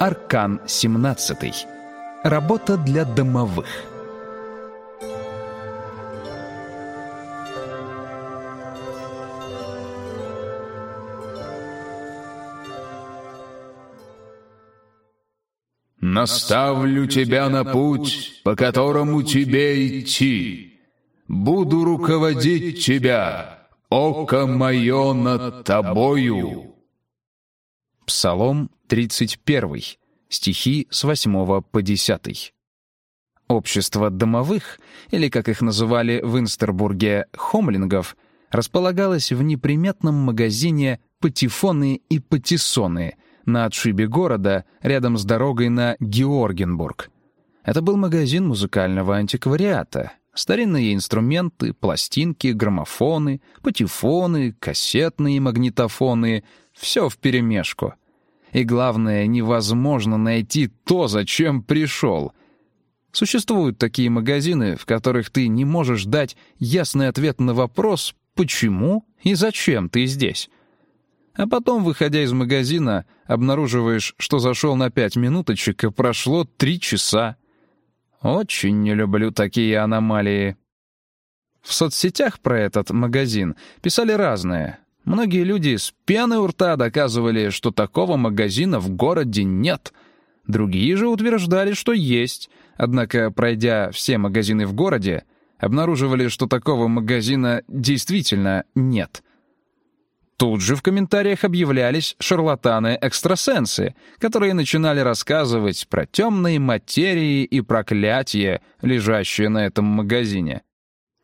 Аркан 17. Работа для домовых. Наставлю тебя на путь, по которому тебе идти. Буду руководить тебя, око мое над тобою. Псалом 31. Стихи с 8 по 10. Общество домовых, или, как их называли в Инстербурге, хомлингов, располагалось в неприметном магазине «Патефоны и патиссоны», на отшибе города, рядом с дорогой на Георгенбург. Это был магазин музыкального антиквариата. Старинные инструменты, пластинки, граммофоны, патефоны, кассетные магнитофоны — все вперемешку. И главное, невозможно найти то, зачем пришел. Существуют такие магазины, в которых ты не можешь дать ясный ответ на вопрос «почему и зачем ты здесь?». А потом, выходя из магазина, обнаруживаешь, что зашел на пять минуточек, и прошло три часа. Очень не люблю такие аномалии. В соцсетях про этот магазин писали разное. Многие люди с пены у рта доказывали, что такого магазина в городе нет. Другие же утверждали, что есть. Однако, пройдя все магазины в городе, обнаруживали, что такого магазина действительно нет — Тут же в комментариях объявлялись шарлатаны-экстрасенсы, которые начинали рассказывать про темные материи и проклятия, лежащие на этом магазине.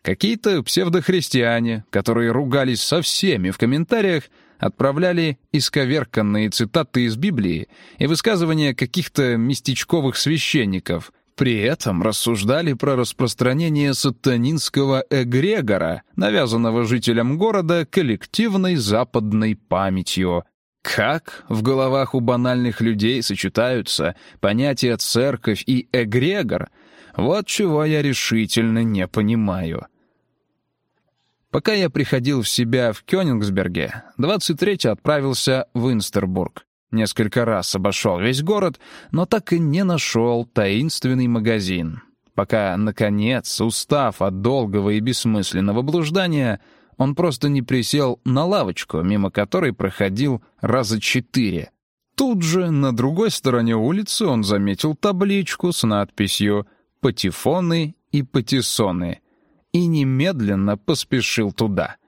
Какие-то псевдохристиане, которые ругались со всеми в комментариях, отправляли исковерканные цитаты из Библии и высказывания каких-то местечковых священников — при этом рассуждали про распространение сатанинского эгрегора, навязанного жителям города коллективной западной памятью. Как в головах у банальных людей сочетаются понятия «церковь» и «эгрегор», вот чего я решительно не понимаю. Пока я приходил в себя в Кёнигсберге, 23-й отправился в Инстербург. Несколько раз обошел весь город, но так и не нашел таинственный магазин. Пока, наконец, устав от долгого и бессмысленного блуждания, он просто не присел на лавочку, мимо которой проходил раза четыре. Тут же, на другой стороне улицы, он заметил табличку с надписью «Патефоны и патиссоны» и немедленно поспешил туда —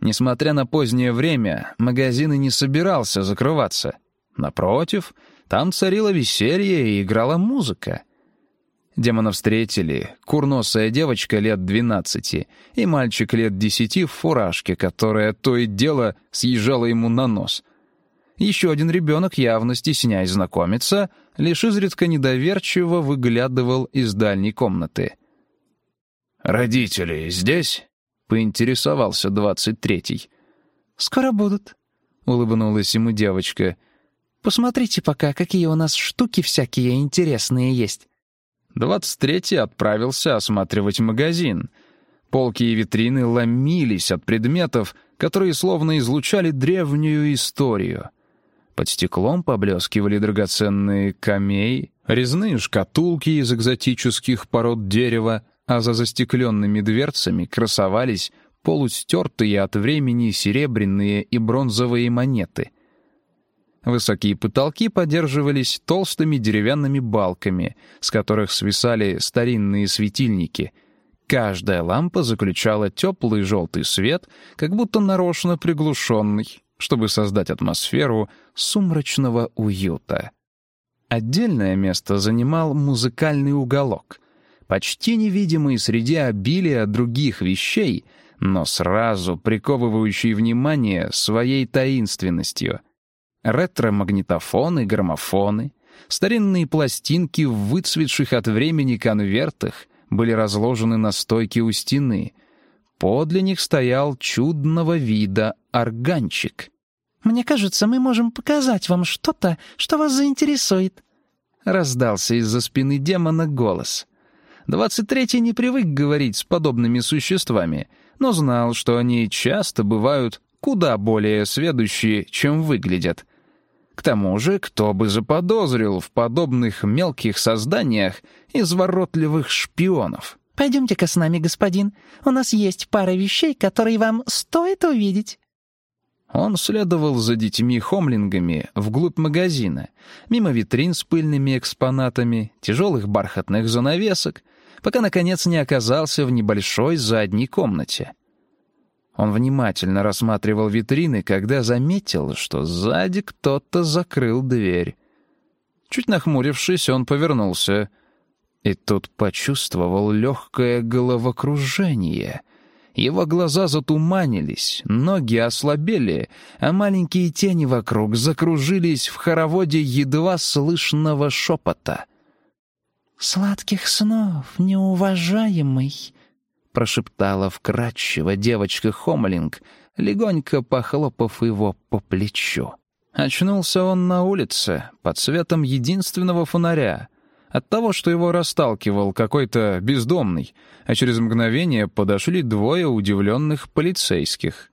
Несмотря на позднее время, магазин и не собирался закрываться. Напротив, там царило веселье и играла музыка. Демона встретили курносая девочка лет двенадцати и мальчик лет десяти в фуражке, которая то и дело съезжала ему на нос. Еще один ребенок, явно стесняясь знакомиться, лишь изредка недоверчиво выглядывал из дальней комнаты. «Родители здесь?» — поинтересовался двадцать третий. «Скоро будут», — улыбнулась ему девочка. «Посмотрите пока, какие у нас штуки всякие интересные есть». Двадцать третий отправился осматривать магазин. Полки и витрины ломились от предметов, которые словно излучали древнюю историю. Под стеклом поблескивали драгоценные камей, резные шкатулки из экзотических пород дерева — а за застекленными дверцами красовались полустертые от времени серебряные и бронзовые монеты. Высокие потолки поддерживались толстыми деревянными балками, с которых свисали старинные светильники. Каждая лампа заключала теплый желтый свет, как будто нарочно приглушенный, чтобы создать атмосферу сумрачного уюта. Отдельное место занимал музыкальный уголок — почти невидимый среди обилия других вещей, но сразу приковывающий внимание своей таинственностью. Ретро-магнитофоны, граммофоны, старинные пластинки в выцветших от времени конвертах были разложены на стойке у стены. Подле них стоял чудного вида органчик. «Мне кажется, мы можем показать вам что-то, что вас заинтересует», — раздался из-за спины демона голос — Двадцать третий не привык говорить с подобными существами, но знал, что они часто бывают куда более сведущие, чем выглядят. К тому же, кто бы заподозрил в подобных мелких созданиях изворотливых шпионов? «Пойдемте-ка с нами, господин. У нас есть пара вещей, которые вам стоит увидеть». Он следовал за детьми-хомлингами вглубь магазина, мимо витрин с пыльными экспонатами, тяжелых бархатных занавесок, пока, наконец, не оказался в небольшой задней комнате. Он внимательно рассматривал витрины, когда заметил, что сзади кто-то закрыл дверь. Чуть нахмурившись, он повернулся и тут почувствовал легкое головокружение — его глаза затуманились, ноги ослабели, а маленькие тени вокруг закружились в хороводе едва слышного шепота. «Сладких снов, неуважаемый!» — прошептала вкрадчиво девочка Хомлинг, легонько похлопав его по плечу. Очнулся он на улице, под светом единственного фонаря — от того, что его расталкивал какой-то бездомный, а через мгновение подошли двое удивленных полицейских.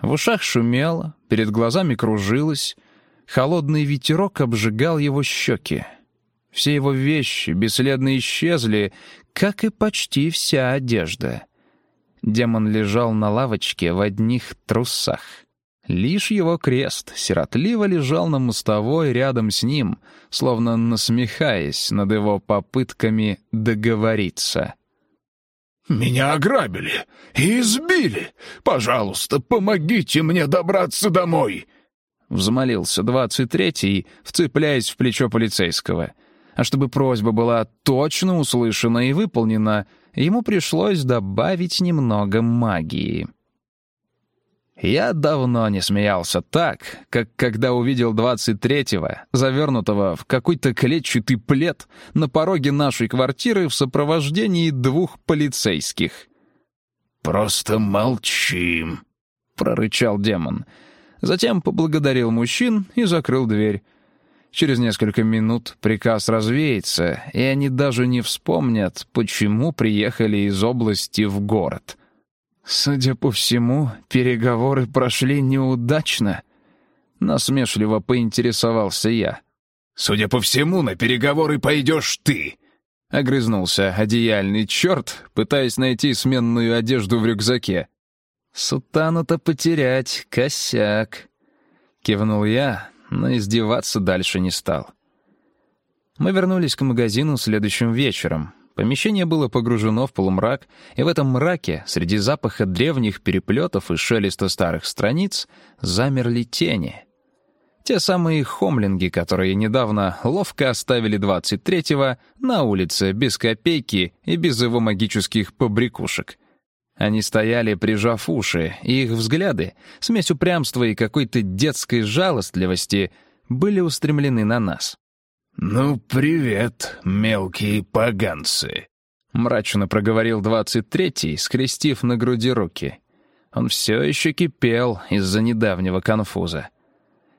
В ушах шумело, перед глазами кружилось, холодный ветерок обжигал его щеки. Все его вещи бесследно исчезли, как и почти вся одежда. Демон лежал на лавочке в одних трусах. Лишь его крест сиротливо лежал на мостовой рядом с ним, словно насмехаясь над его попытками договориться. «Меня ограбили и избили! Пожалуйста, помогите мне добраться домой!» Взмолился двадцать третий, вцепляясь в плечо полицейского. А чтобы просьба была точно услышана и выполнена, ему пришлось добавить немного магии. Я давно не смеялся так, как когда увидел 23-го, завернутого в какой-то клетчатый плед на пороге нашей квартиры в сопровождении двух полицейских. «Просто молчим», — прорычал демон. Затем поблагодарил мужчин и закрыл дверь. Через несколько минут приказ развеется, и они даже не вспомнят, почему приехали из области в город. Судя по всему, переговоры прошли неудачно. Насмешливо поинтересовался я. «Судя по всему, на переговоры пойдешь ты!» Огрызнулся одеяльный черт, пытаясь найти сменную одежду в рюкзаке. «Сутану-то потерять, косяк!» Кивнул я, но издеваться дальше не стал. Мы вернулись к магазину следующим вечером, Помещение было погружено в полумрак, и в этом мраке, среди запаха древних переплетов и шелеста старых страниц, замерли тени. Те самые хомлинги, которые недавно ловко оставили 23-го на улице без копейки и без его магических побрякушек. Они стояли, прижав уши, и их взгляды, смесь упрямства и какой-то детской жалостливости, были устремлены на нас. «Ну, привет, мелкие поганцы!» Мрачно проговорил двадцать третий, скрестив на груди руки. Он все еще кипел из-за недавнего конфуза.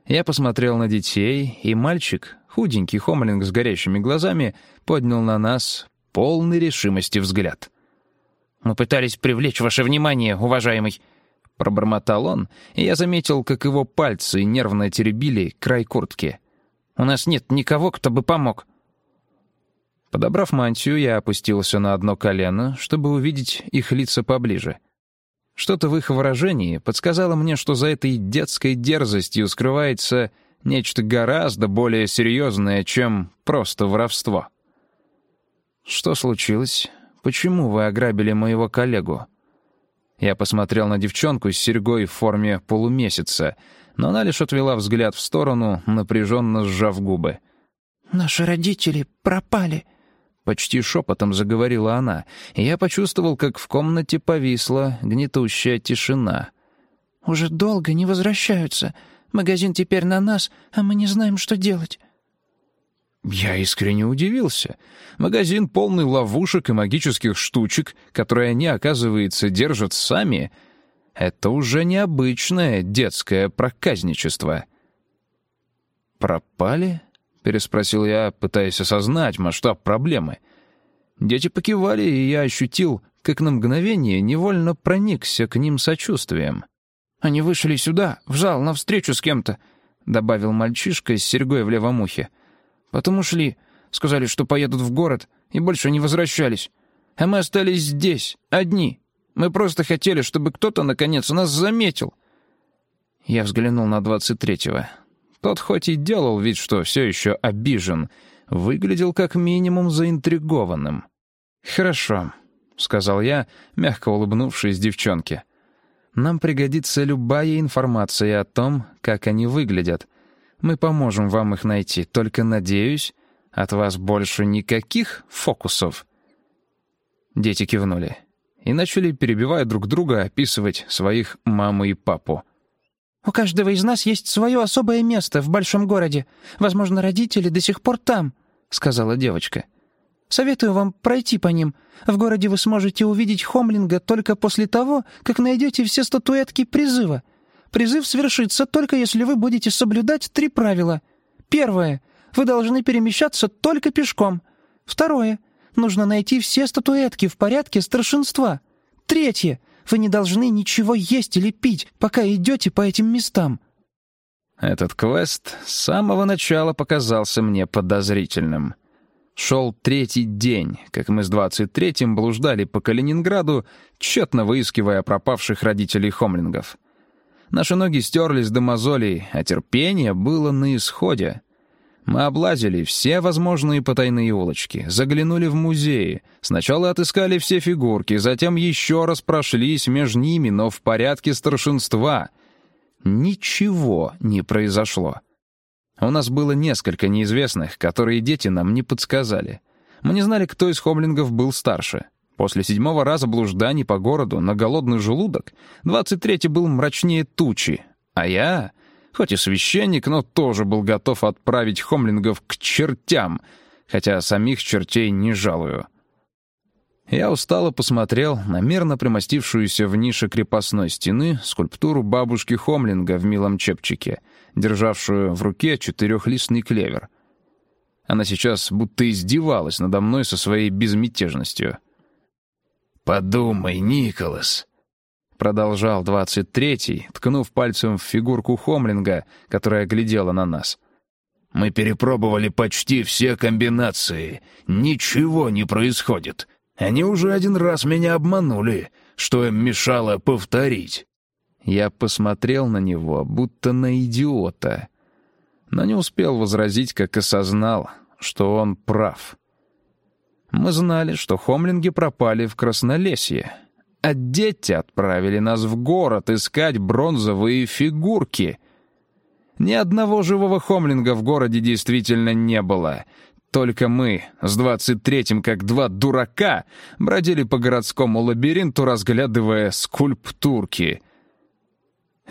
Я посмотрел на детей, и мальчик, худенький хомлинг с горящими глазами, поднял на нас полный решимости взгляд. «Мы пытались привлечь ваше внимание, уважаемый», — пробормотал он, и я заметил, как его пальцы нервно теребили край куртки — у нас нет никого, кто бы помог». Подобрав мантию, я опустился на одно колено, чтобы увидеть их лица поближе. Что-то в их выражении подсказало мне, что за этой детской дерзостью скрывается нечто гораздо более серьезное, чем просто воровство. «Что случилось? Почему вы ограбили моего коллегу?» Я посмотрел на девчонку с серьгой в форме полумесяца — но она лишь отвела взгляд в сторону, напряженно сжав губы. «Наши родители пропали», — почти шепотом заговорила она, и я почувствовал, как в комнате повисла гнетущая тишина. «Уже долго не возвращаются. Магазин теперь на нас, а мы не знаем, что делать». Я искренне удивился. Магазин полный ловушек и магических штучек, которые они, оказывается, держат сами — это уже необычное детское проказничество. «Пропали?» — переспросил я, пытаясь осознать масштаб проблемы. Дети покивали, и я ощутил, как на мгновение невольно проникся к ним сочувствием. «Они вышли сюда, в зал, навстречу с кем-то. — добавил мальчишка с серьгой в левом ухе. «Потом ушли. Сказали, что поедут в город, и больше не возвращались. А мы остались здесь, одни. Мы просто хотели, чтобы кто-то, наконец, нас заметил». Я взглянул на двадцать третьего. Тот хоть и делал вид, что все еще обижен, выглядел как минимум заинтригованным. «Хорошо», — сказал я, мягко улыбнувшись девчонке. «Нам пригодится любая информация о том, как они выглядят. Мы поможем вам их найти, только, надеюсь, от вас больше никаких фокусов?» Дети кивнули и начали, перебивая друг друга, описывать своих маму и папу. «У каждого из нас есть свое особое место в большом городе. Возможно, родители до сих пор там», — сказала девочка. «Советую вам пройти по ним. В городе вы сможете увидеть Хомлинга только после того, как найдете все статуэтки призыва. Призыв свершится только если вы будете соблюдать три правила. Первое. Вы должны перемещаться только пешком. Второе. Нужно найти все статуэтки в порядке старшинства. Третье. Вы не должны ничего есть или пить, пока идете по этим местам». Этот квест с самого начала показался мне подозрительным. Шел третий день, как мы с двадцать третьим блуждали по Калининграду, тщетно выискивая пропавших родителей хомлингов. Наши ноги стерлись до мозолей, а терпение было на исходе. Мы облазили все возможные потайные улочки, заглянули в музеи, сначала отыскали все фигурки, затем еще раз прошлись между ними, но в порядке старшинства. Ничего не произошло. У нас было несколько неизвестных, которые дети нам не подсказали. Мы не знали, кто из хомлингов был старше. После седьмого раза блужданий по городу на голодный желудок двадцать третий был мрачнее тучи, а я Хоть и священник, но тоже был готов отправить хомлингов к чертям, хотя самих чертей не жалую. Я устало посмотрел на мерно примостившуюся в нише крепостной стены скульптуру бабушки Хомлинга в милом чепчике, державшую в руке четырехлистный клевер. Она сейчас будто издевалась надо мной со своей безмятежностью. «Подумай, Николас, Продолжал двадцать третий, ткнув пальцем в фигурку Хомлинга, которая глядела на нас. «Мы перепробовали почти все комбинации. Ничего не происходит. Они уже один раз меня обманули, что им мешало повторить». Я посмотрел на него, будто на идиота. Но не успел возразить, как осознал, что он прав. Мы знали, что хомлинги пропали в Краснолесье, а дети отправили нас в город искать бронзовые фигурки. Ни одного живого хомлинга в городе действительно не было. Только мы с двадцать третьим, как два дурака, бродили по городскому лабиринту, разглядывая скульптурки.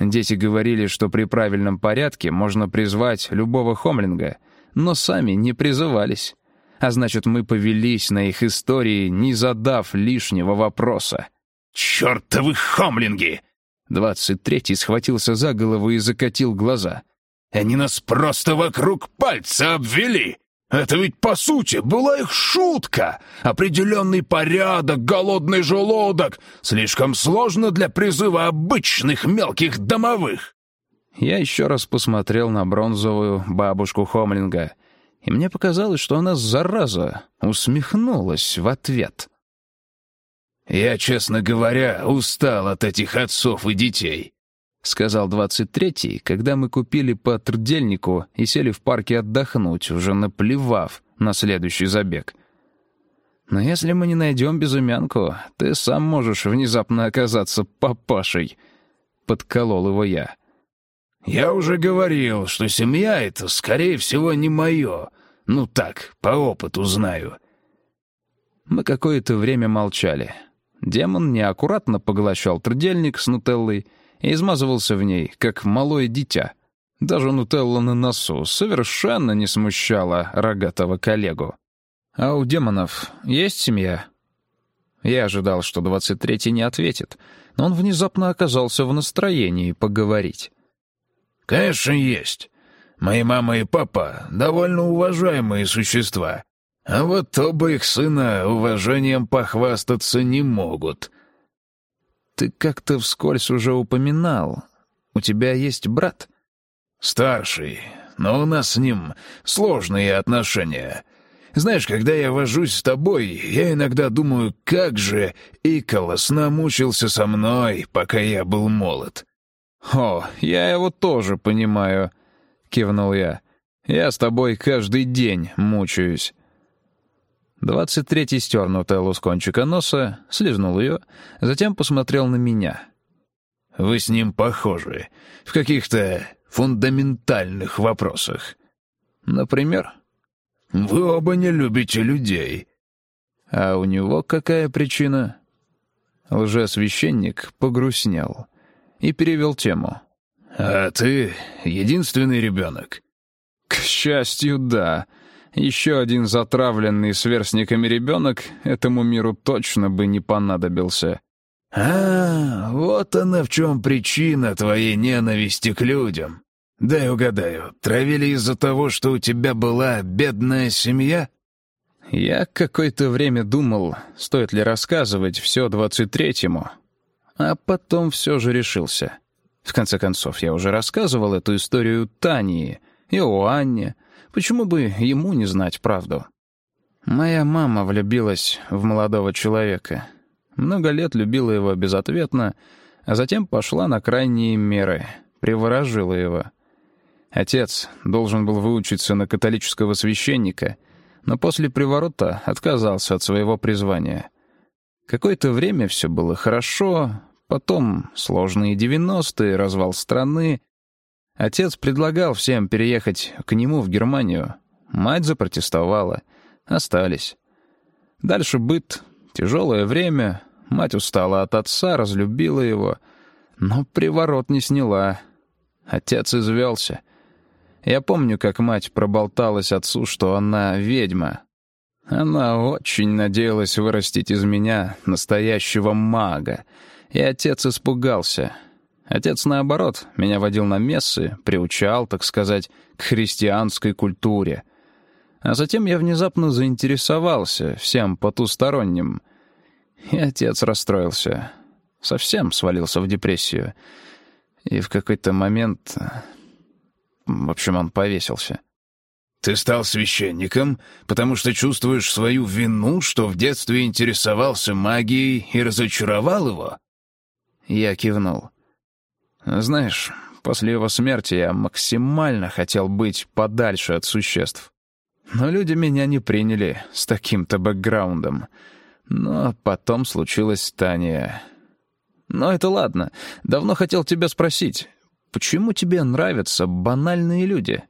Дети говорили, что при правильном порядке можно призвать любого хомлинга, но сами не призывались. А значит, мы повелись на их истории, не задав лишнего вопроса. «Чертовы хомлинги!» Двадцать третий схватился за голову и закатил глаза. «Они нас просто вокруг пальца обвели! Это ведь, по сути, была их шутка! Определенный порядок, голодный желудок! Слишком сложно для призыва обычных мелких домовых!» Я еще раз посмотрел на бронзовую бабушку Хомлинга, и мне показалось, что она, зараза, усмехнулась в ответ. «Я, честно говоря, устал от этих отцов и детей», — сказал двадцать третий, когда мы купили по трдельнику и сели в парке отдохнуть, уже наплевав на следующий забег. «Но если мы не найдем безымянку, ты сам можешь внезапно оказаться папашей», — подколол его я. «Я уже говорил, что семья — это, скорее всего, не мое. Ну так, по опыту знаю». Мы какое-то время молчали. Демон неаккуратно поглощал трудельник с нутеллой и измазывался в ней, как малое дитя. Даже нутелла на носу совершенно не смущала рогатого коллегу. «А у демонов есть семья?» Я ожидал, что двадцать третий не ответит, но он внезапно оказался в настроении поговорить. «Конечно, есть. Мои мама и папа — довольно уважаемые существа. А вот оба их сына уважением похвастаться не могут. Ты как-то вскользь уже упоминал. У тебя есть брат? «Старший, но у нас с ним сложные отношения. Знаешь, когда я вожусь с тобой, я иногда думаю, как же Иколос намучился со мной, пока я был молод». «О, я его тоже понимаю», — кивнул я. «Я с тобой каждый день мучаюсь». Двадцать третий стер нутеллу с кончика носа, слезнул ее, затем посмотрел на меня. «Вы с ним похожи. В каких-то фундаментальных вопросах. Например?» «Вы оба не любите людей». «А у него какая причина?» Лжесвященник погрустнел и перевел тему. «А ты единственный ребенок?» «К счастью, да. Еще один затравленный сверстниками ребенок этому миру точно бы не понадобился». «А, вот она в чем причина твоей ненависти к людям. Дай угадаю, травили из-за того, что у тебя была бедная семья?» Я какое-то время думал, стоит ли рассказывать все двадцать третьему, а потом все же решился. В конце концов, я уже рассказывал эту историю Тании и Анне. Почему бы ему не знать правду? Моя мама влюбилась в молодого человека. Много лет любила его безответно, а затем пошла на крайние меры, приворожила его. Отец должен был выучиться на католического священника, но после приворота отказался от своего призвания. Какое-то время все было хорошо, потом сложные девяностые, развал страны. Отец предлагал всем переехать к нему в Германию. Мать запротестовала. Остались. Дальше быт, тяжелое время, Мать устала от отца, разлюбила его, но приворот не сняла. Отец извелся. Я помню, как мать проболталась отцу, что она ведьма. Она очень надеялась вырастить из меня настоящего мага, и отец испугался. Отец, наоборот, меня водил на мессы, приучал, так сказать, к христианской культуре. А затем я внезапно заинтересовался всем потусторонним — и отец расстроился. Совсем свалился в депрессию. И в какой-то момент... В общем, он повесился. «Ты стал священником, потому что чувствуешь свою вину, что в детстве интересовался магией и разочаровал его?» Я кивнул. «Знаешь, после его смерти я максимально хотел быть подальше от существ. Но люди меня не приняли с таким-то бэкграундом». Но потом случилась Таня. Но это ладно. Давно хотел тебя спросить, почему тебе нравятся банальные люди?»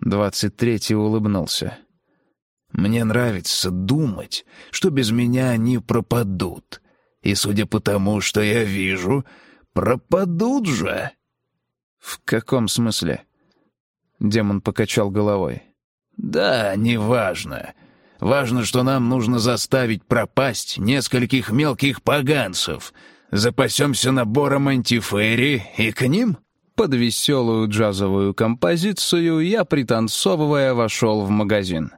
Двадцать третий улыбнулся. «Мне нравится думать, что без меня они пропадут. И, судя по тому, что я вижу, пропадут же». «В каком смысле?» Демон покачал головой. «Да, неважно. Важно, что нам нужно заставить пропасть нескольких мелких поганцев. Запасемся набором антифэри и к ним?» Под веселую джазовую композицию я, пританцовывая, вошел в магазин.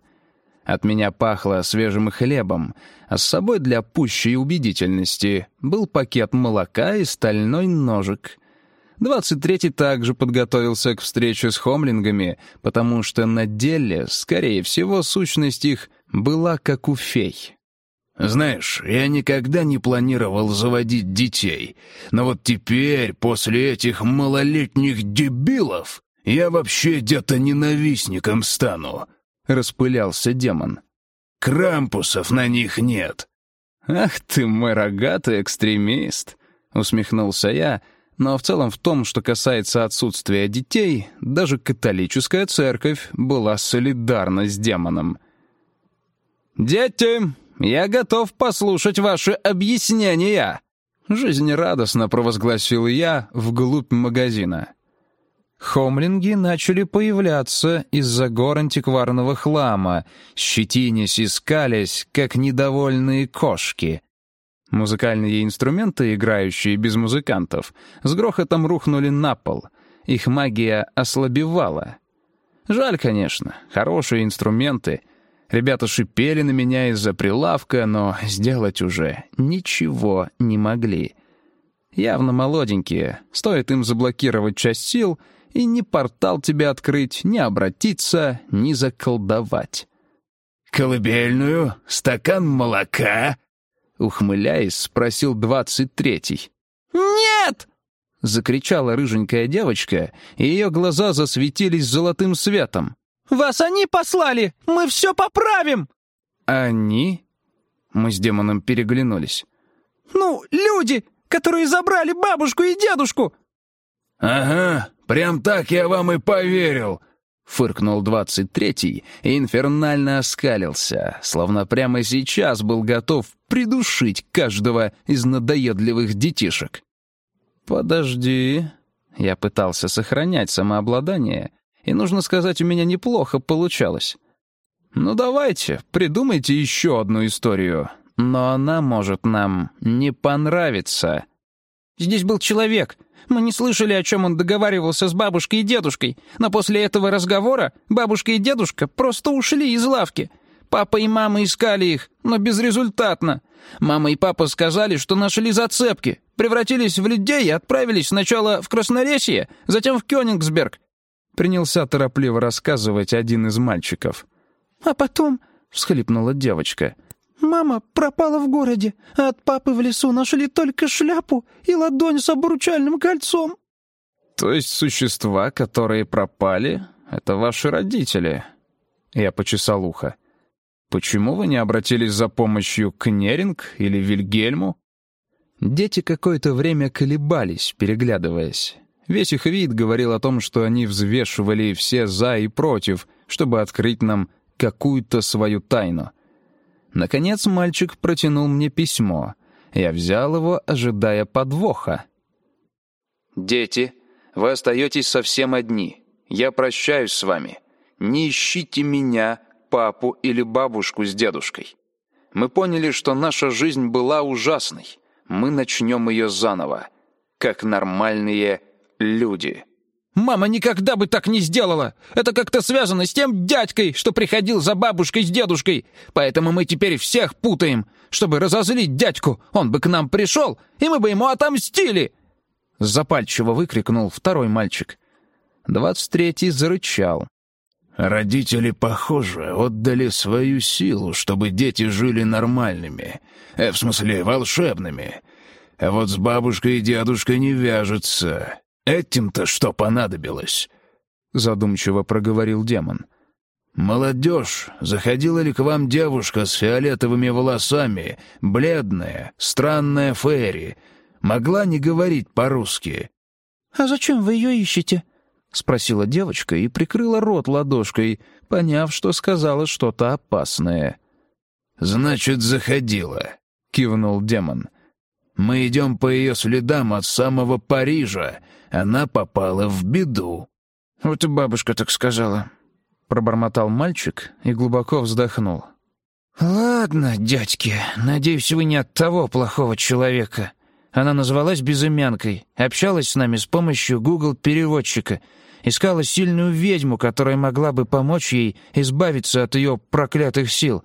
От меня пахло свежим хлебом, а с собой для пущей убедительности был пакет молока и стальной ножик. Двадцать третий также подготовился к встрече с хомлингами, потому что на деле, скорее всего, сущность их была как у фей. «Знаешь, я никогда не планировал заводить детей, но вот теперь, после этих малолетних дебилов, я вообще где-то ненавистником стану», — распылялся демон. «Крампусов на них нет». «Ах ты мой рогатый экстремист», — усмехнулся я, но в целом в том, что касается отсутствия детей, даже католическая церковь была солидарна с демоном. «Дети, я готов послушать ваши объяснения!» Жизнерадостно провозгласил я вглубь магазина. Хомлинги начали появляться из-за гор антикварного хлама, щетинясь и скались, как недовольные кошки. Музыкальные инструменты, играющие без музыкантов, с грохотом рухнули на пол. Их магия ослабевала. Жаль, конечно, хорошие инструменты — Ребята шипели на меня из-за прилавка, но сделать уже ничего не могли. Явно молоденькие. Стоит им заблокировать часть сил, и ни портал тебе открыть, ни обратиться, ни заколдовать. «Колыбельную? Стакан молока?» Ухмыляясь, спросил двадцать третий. «Нет!» — закричала рыженькая девочка, и ее глаза засветились золотым светом. «Вас они послали! Мы все поправим!» «Они?» Мы с демоном переглянулись. «Ну, люди, которые забрали бабушку и дедушку!» «Ага, прям так я вам и поверил!» Фыркнул двадцать третий и инфернально оскалился, словно прямо сейчас был готов придушить каждого из надоедливых детишек. «Подожди...» Я пытался сохранять самообладание, и, нужно сказать, у меня неплохо получалось. «Ну давайте, придумайте еще одну историю, но она может нам не понравиться». «Здесь был человек. Мы не слышали, о чем он договаривался с бабушкой и дедушкой, но после этого разговора бабушка и дедушка просто ушли из лавки. Папа и мама искали их, но безрезультатно. Мама и папа сказали, что нашли зацепки, превратились в людей и отправились сначала в Красноречье, затем в Кёнигсберг. Принялся торопливо рассказывать один из мальчиков. «А потом...» — всхлипнула девочка. «Мама пропала в городе, а от папы в лесу нашли только шляпу и ладонь с обручальным кольцом». «То есть существа, которые пропали, — это ваши родители?» Я почесал ухо. «Почему вы не обратились за помощью к Неринг или Вильгельму?» Дети какое-то время колебались, переглядываясь. Весь их вид говорил о том, что они взвешивали все «за» и «против», чтобы открыть нам какую-то свою тайну. Наконец мальчик протянул мне письмо. Я взял его, ожидая подвоха. «Дети, вы остаетесь совсем одни. Я прощаюсь с вами. Не ищите меня, папу или бабушку с дедушкой. Мы поняли, что наша жизнь была ужасной. Мы начнем ее заново, как нормальные люди». «Мама никогда бы так не сделала! Это как-то связано с тем дядькой, что приходил за бабушкой с дедушкой. Поэтому мы теперь всех путаем. Чтобы разозлить дядьку, он бы к нам пришел, и мы бы ему отомстили!» Запальчиво выкрикнул второй мальчик. Двадцать третий зарычал. «Родители, похоже, отдали свою силу, чтобы дети жили нормальными. Э, в смысле, волшебными. А вот с бабушкой и дедушкой не вяжется. «Этим-то что понадобилось?» — задумчиво проговорил демон. «Молодежь, заходила ли к вам девушка с фиолетовыми волосами, бледная, странная Ферри, могла не говорить по-русски?» «А зачем вы ее ищете?» — спросила девочка и прикрыла рот ладошкой, поняв, что сказала что-то опасное. «Значит, заходила», — кивнул демон. «Мы идем по ее следам от самого Парижа, она попала в беду». «Вот и бабушка так сказала», — пробормотал мальчик и глубоко вздохнул. «Ладно, дядьки, надеюсь, вы не от того плохого человека. Она назвалась безымянкой, общалась с нами с помощью Google-переводчика, искала сильную ведьму, которая могла бы помочь ей избавиться от ее проклятых сил.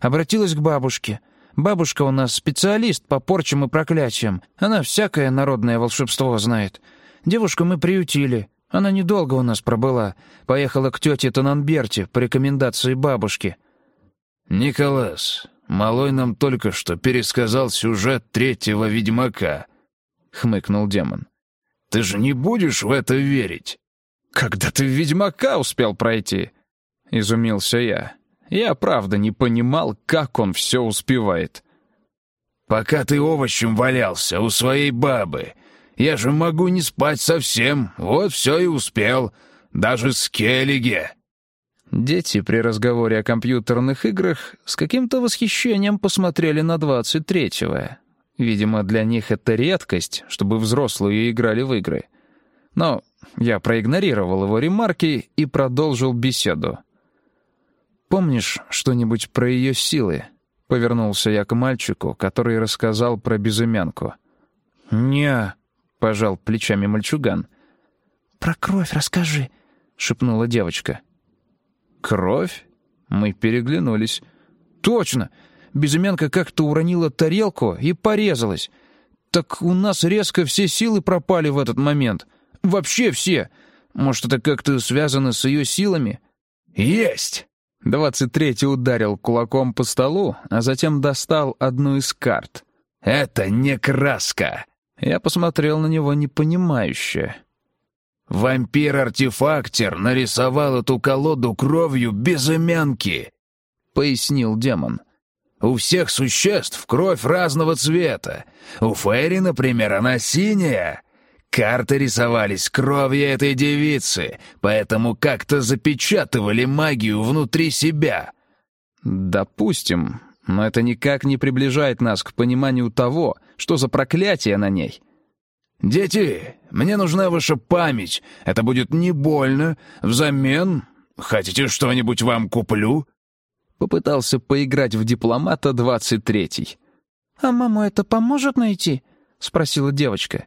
Обратилась к бабушке. Бабушка у нас специалист по порчам и проклятиям. Она всякое народное волшебство знает. Девушку мы приютили. Она недолго у нас пробыла. Поехала к тете Тонанберте по рекомендации бабушки». «Николас, малой нам только что пересказал сюжет третьего ведьмака», — хмыкнул демон. «Ты же не будешь в это верить?» «Когда ты ведьмака успел пройти?» — изумился я. Я правда не понимал, как он все успевает. «Пока ты овощем валялся у своей бабы, я же могу не спать совсем, вот все и успел. Даже с Келлиге». Дети при разговоре о компьютерных играх с каким-то восхищением посмотрели на двадцать третьего. Видимо, для них это редкость, чтобы взрослые играли в игры. Но я проигнорировал его ремарки и продолжил беседу. «Помнишь что-нибудь про ее силы?» — повернулся я к мальчику, который рассказал про безымянку. «Не», пожал плечами мальчуган. «Про кровь расскажи», — шепнула девочка. «Кровь?» Мы переглянулись. «Точно! Безымянка как-то уронила тарелку и порезалась. Так у нас резко все силы пропали в этот момент. Вообще все. Может, это как-то связано с ее силами?» «Есть!» Двадцать третий ударил кулаком по столу, а затем достал одну из карт. «Это не краска!» Я посмотрел на него непонимающе. «Вампир-артефактер нарисовал эту колоду кровью безымянки», — пояснил демон. «У всех существ кровь разного цвета. У Фейри, например, она синяя. Карты рисовались кровью этой девицы, поэтому как-то запечатывали магию внутри себя». «Допустим, но это никак не приближает нас к пониманию того, что за проклятие на ней». «Дети, мне нужна ваша память. Это будет не больно. Взамен хотите что-нибудь вам куплю?» Попытался поиграть в дипломата двадцать третий. «А маму это поможет найти?» — спросила девочка.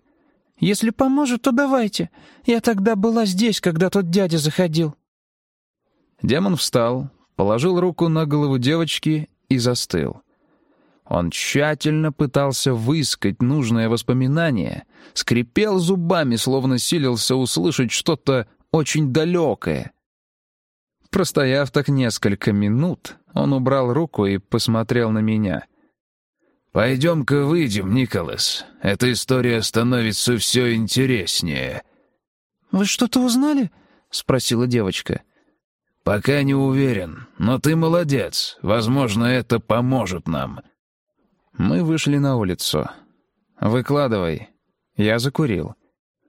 «Если поможет, то давайте. Я тогда была здесь, когда тот дядя заходил». Демон встал, положил руку на голову девочки и застыл. Он тщательно пытался выискать нужное воспоминание, скрипел зубами, словно силился услышать что-то очень далекое. Простояв так несколько минут, он убрал руку и посмотрел на меня. «Пойдем-ка выйдем, Николас. Эта история становится все интереснее». «Вы что-то узнали?» — спросила девочка. «Пока не уверен, но ты молодец. Возможно, это поможет нам». Мы вышли на улицу. «Выкладывай». Я закурил.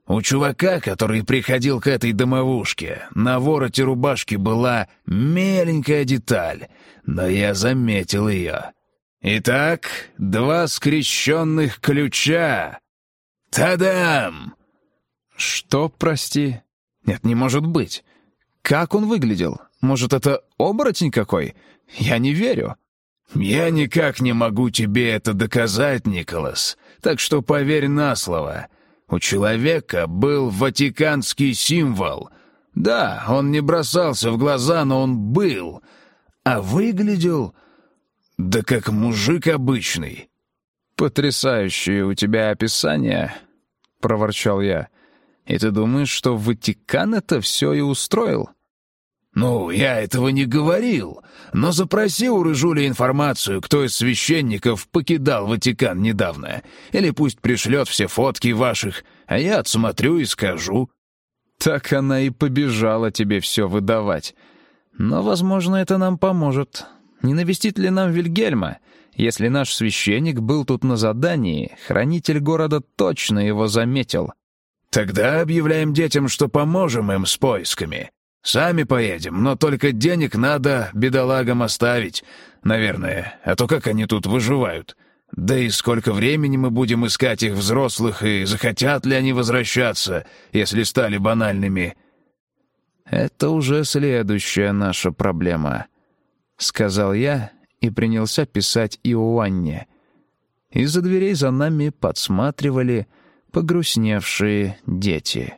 У чувака, который приходил к этой домовушке, на вороте рубашки была меленькая деталь, но я заметил ее. Итак, два скрещенных ключа. Тадам! Что, прости? Нет, не может быть. Как он выглядел? Может, это оборотень какой? Я не верю. «Я никак не могу тебе это доказать, Николас, так что поверь на слово. У человека был ватиканский символ. Да, он не бросался в глаза, но он был. А выглядел... да как мужик обычный». «Потрясающее у тебя описание», — проворчал я. «И ты думаешь, что Ватикан это все и устроил?» «Ну, я этого не говорил, но запроси у Рыжули информацию, кто из священников покидал Ватикан недавно. Или пусть пришлет все фотки ваших, а я отсмотрю и скажу». Так она и побежала тебе все выдавать. Но, возможно, это нам поможет. Не навестит ли нам Вильгельма? Если наш священник был тут на задании, хранитель города точно его заметил. «Тогда объявляем детям, что поможем им с поисками», Сами поедем, но только денег надо бедолагам оставить, наверное, а то как они тут выживают? Да и сколько времени мы будем искать их взрослых, и захотят ли они возвращаться, если стали банальными?» «Это уже следующая наша проблема», — сказал я и принялся писать Иоанне. Из-за дверей за нами подсматривали погрустневшие дети.